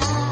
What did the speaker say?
love.